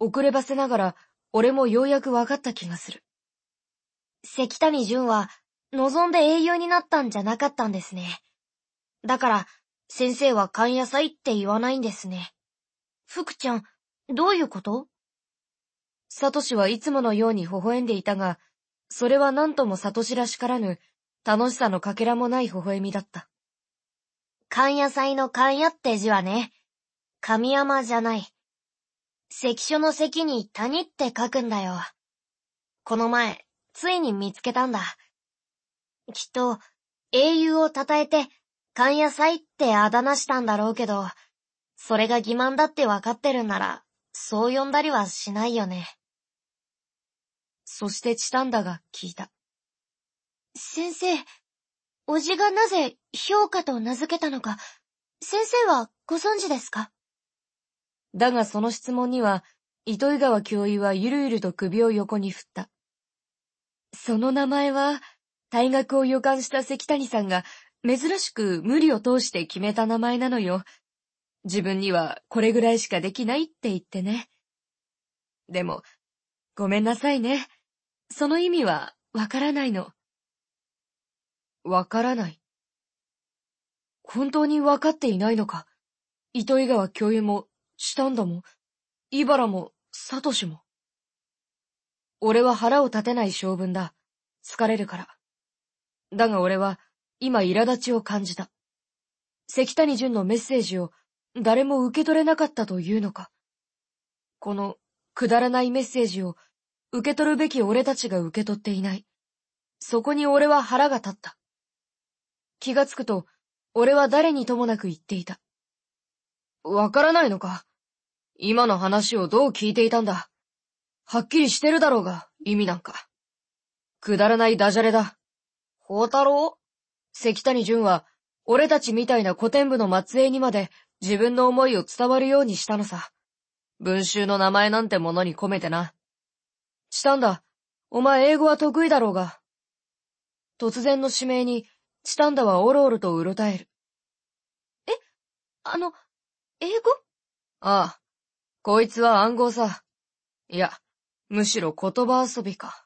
遅ればせながら、俺もようやく分かった気がする。関谷淳は、望んで英雄になったんじゃなかったんですね。だから、先生は勘野菜って言わないんですね。福ちゃん、どういうこと？サトシはいつものように微笑んでいたが、それは何ともサトシらしからぬ、楽しさのかけらもない微笑みだった。勘野菜の勘野って字はね、神山じゃない。関所の関に谷って書くんだよ。この前、ついに見つけたんだ。きっと、英雄を称えて、勘野菜ってあだ名したんだろうけど、それが欺瞞だってわかってるんなら、そう呼んだりはしないよね。そしてチタンダが聞いた。先生、おじがなぜ評価と名付けたのか、先生はご存知ですか？だがその質問には、糸魚川教諭はゆるゆると首を横に振った。その名前は、大学を予感した関谷さんが、珍しく無理を通して決めた名前なのよ。自分にはこれぐらいしかできないって言ってね。でも、ごめんなさいね。その意味はわからないの。わからない。本当にわかっていないのか。糸魚川教諭も、シタンダも、イバラも、サトシも。俺は腹を立てない性分だ。疲れるから。だが俺は、今苛立ちを感じた。関谷淳のメッセージを誰も受け取れなかったというのか。このくだらないメッセージを受け取るべき俺たちが受け取っていない。そこに俺は腹が立った。気がつくと、俺は誰にともなく言っていた。わからないのか？今の話をどう聞いていたんだ？はっきりしてるだろうが、意味なんか。くだらないダジャレだ。宝太郎？関谷淳は、俺たちみたいな古典部の末裔にまで自分の思いを伝わるようにしたのさ。文集の名前なんてものに込めてな。したんだ。お前英語は得意だろうが。突然の指名に、チタンダはおろおろとうろたえる。え？あの、英語？ああ。こいつは暗号さ。いや、むしろ言葉遊びか。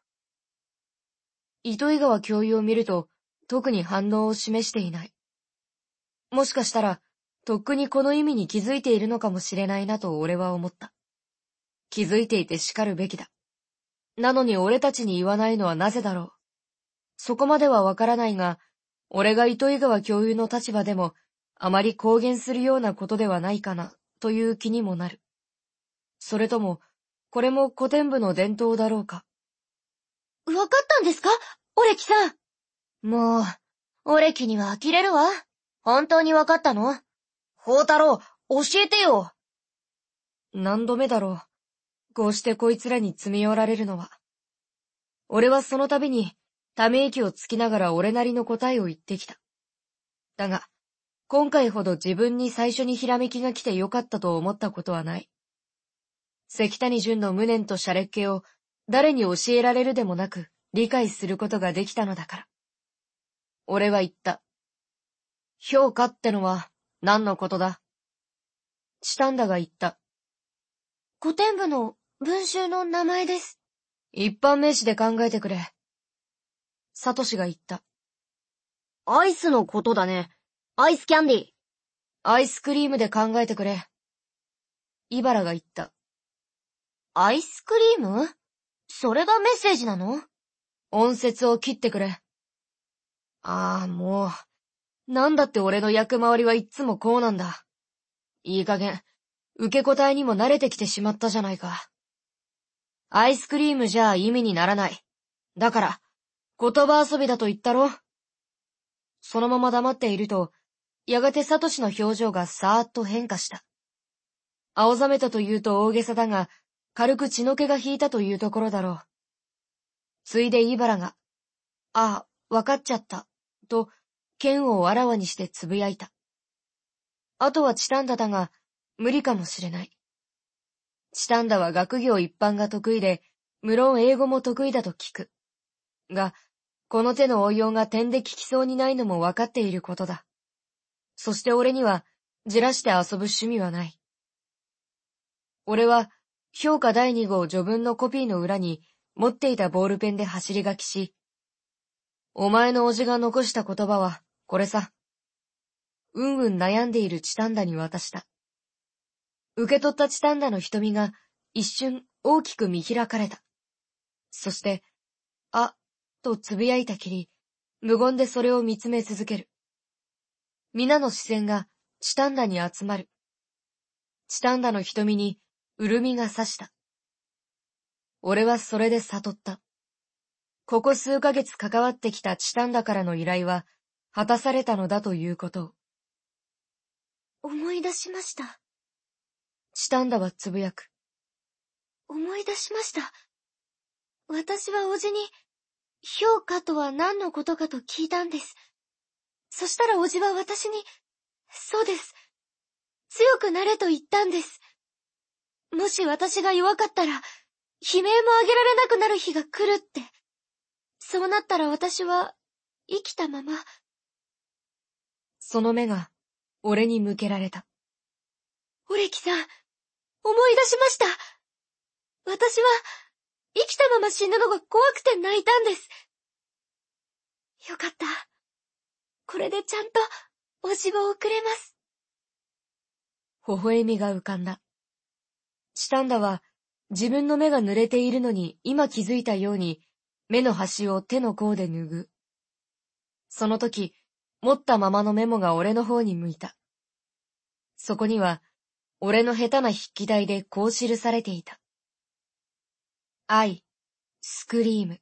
糸魚川教諭を見ると、特に反応を示していない。もしかしたら、とっくにこの意味に気づいているのかもしれないなと俺は思った。気づいていて叱るべきだ。なのに俺たちに言わないのはなぜだろう。そこまではわからないが、俺が糸魚川教諭の立場でも、あまり公言するようなことではないかな、という気にもなる。それとも、これも古典部の伝統だろうか？わかったんですか？オレキさん。もう、オレキには呆れるわ。本当にわかったの？宝太郎、教えてよ何度目だろう？こうしてこいつらに詰め寄られるのは。俺はその度に、ため息をつきながら俺なりの答えを言ってきた。だが、今回ほど自分に最初にひらめきが来てよかったと思ったことはない。関谷淳の無念と洒落気を誰に教えられるでもなく理解することができたのだから。俺は言った。評価ってのは何のことだ？チタンダが言った。古典部の文集の名前です。一般名詞で考えてくれ。サトシが言った。アイスのことだね。アイスキャンディー。アイスクリームで考えてくれ。イバラが言った。アイスクリーム？それがメッセージなの？音節を切ってくれ。ああ、もう。なんだって俺の役回りはいつもこうなんだ。いい加減、受け答えにも慣れてきてしまったじゃないか。アイスクリームじゃ意味にならない。だから、言葉遊びだと言ったろそのまま黙っていると、やがてサトシの表情がさーっと変化した。青ざめたと言うと大げさだが、軽く血の気が引いたというところだろう。ついでイバラが、ああ、わかっちゃった、と、剣をあらわにしてつぶやいた。あとはチタンダだが、無理かもしれない。チタンダは学業一般が得意で、無論英語も得意だと聞く。が、この手の応用が点で聞きそうにないのも分かっていることだ。そして俺には、じらして遊ぶ趣味はない。俺は、評価第2号序文のコピーの裏に持っていたボールペンで走り書きし、お前のおじが残した言葉は、これさ。うんうん悩んでいるチタンダに渡した。受け取ったチタンダの瞳が一瞬大きく見開かれた。そして、あ、と呟いたきり、無言でそれを見つめ続ける。皆の視線がチタンダに集まる。チタンダの瞳に潤みが差した。俺はそれで悟った。ここ数ヶ月関わってきたチタンダからの依頼は、果たされたのだということを。思い出しました。チタンダはつぶやく。思い出しました。私はおじに、評価とは何のことかと聞いたんです。そしたらおじは私に、そうです。強くなれと言ったんです。もし私が弱かったら、悲鳴も上げられなくなる日が来るって。そうなったら私は、生きたまま。その目が、俺に向けられた。オレキさん、思い出しました。私は、生きたまま死ぬのが怖くて泣いたんです。よかった。これでちゃんと、おじを送れます。微笑みが浮かんだ。チタンダは、自分の目が濡れているのに今気づいたように、目の端を手の甲で拭う。その時、持ったままのメモが俺の方に向いた。そこには、俺の下手な筆記台でこう記されていた。愛、スクリーム。